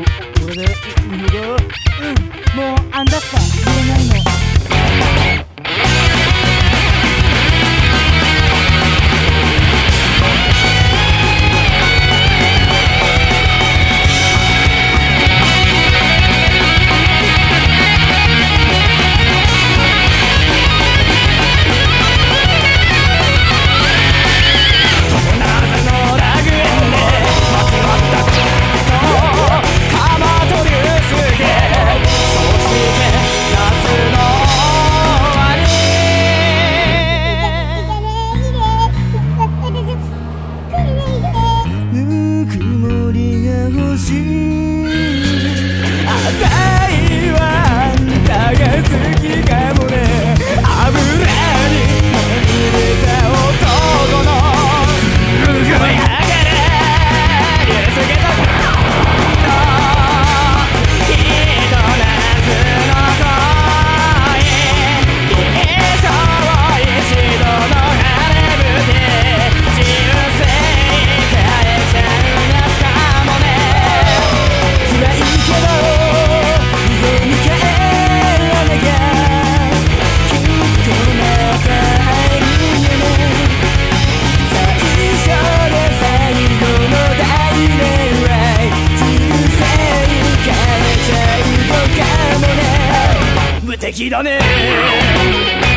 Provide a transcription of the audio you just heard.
What is it? 若心。敵だね。